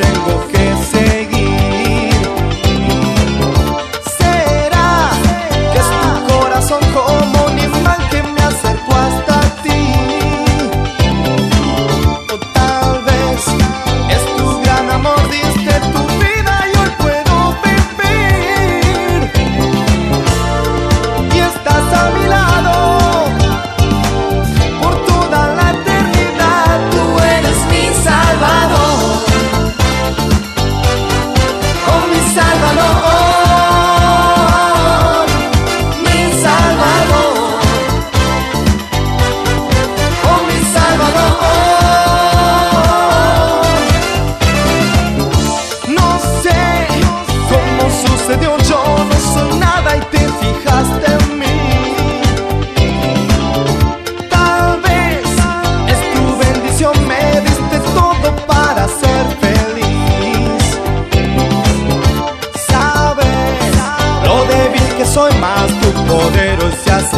tengo que se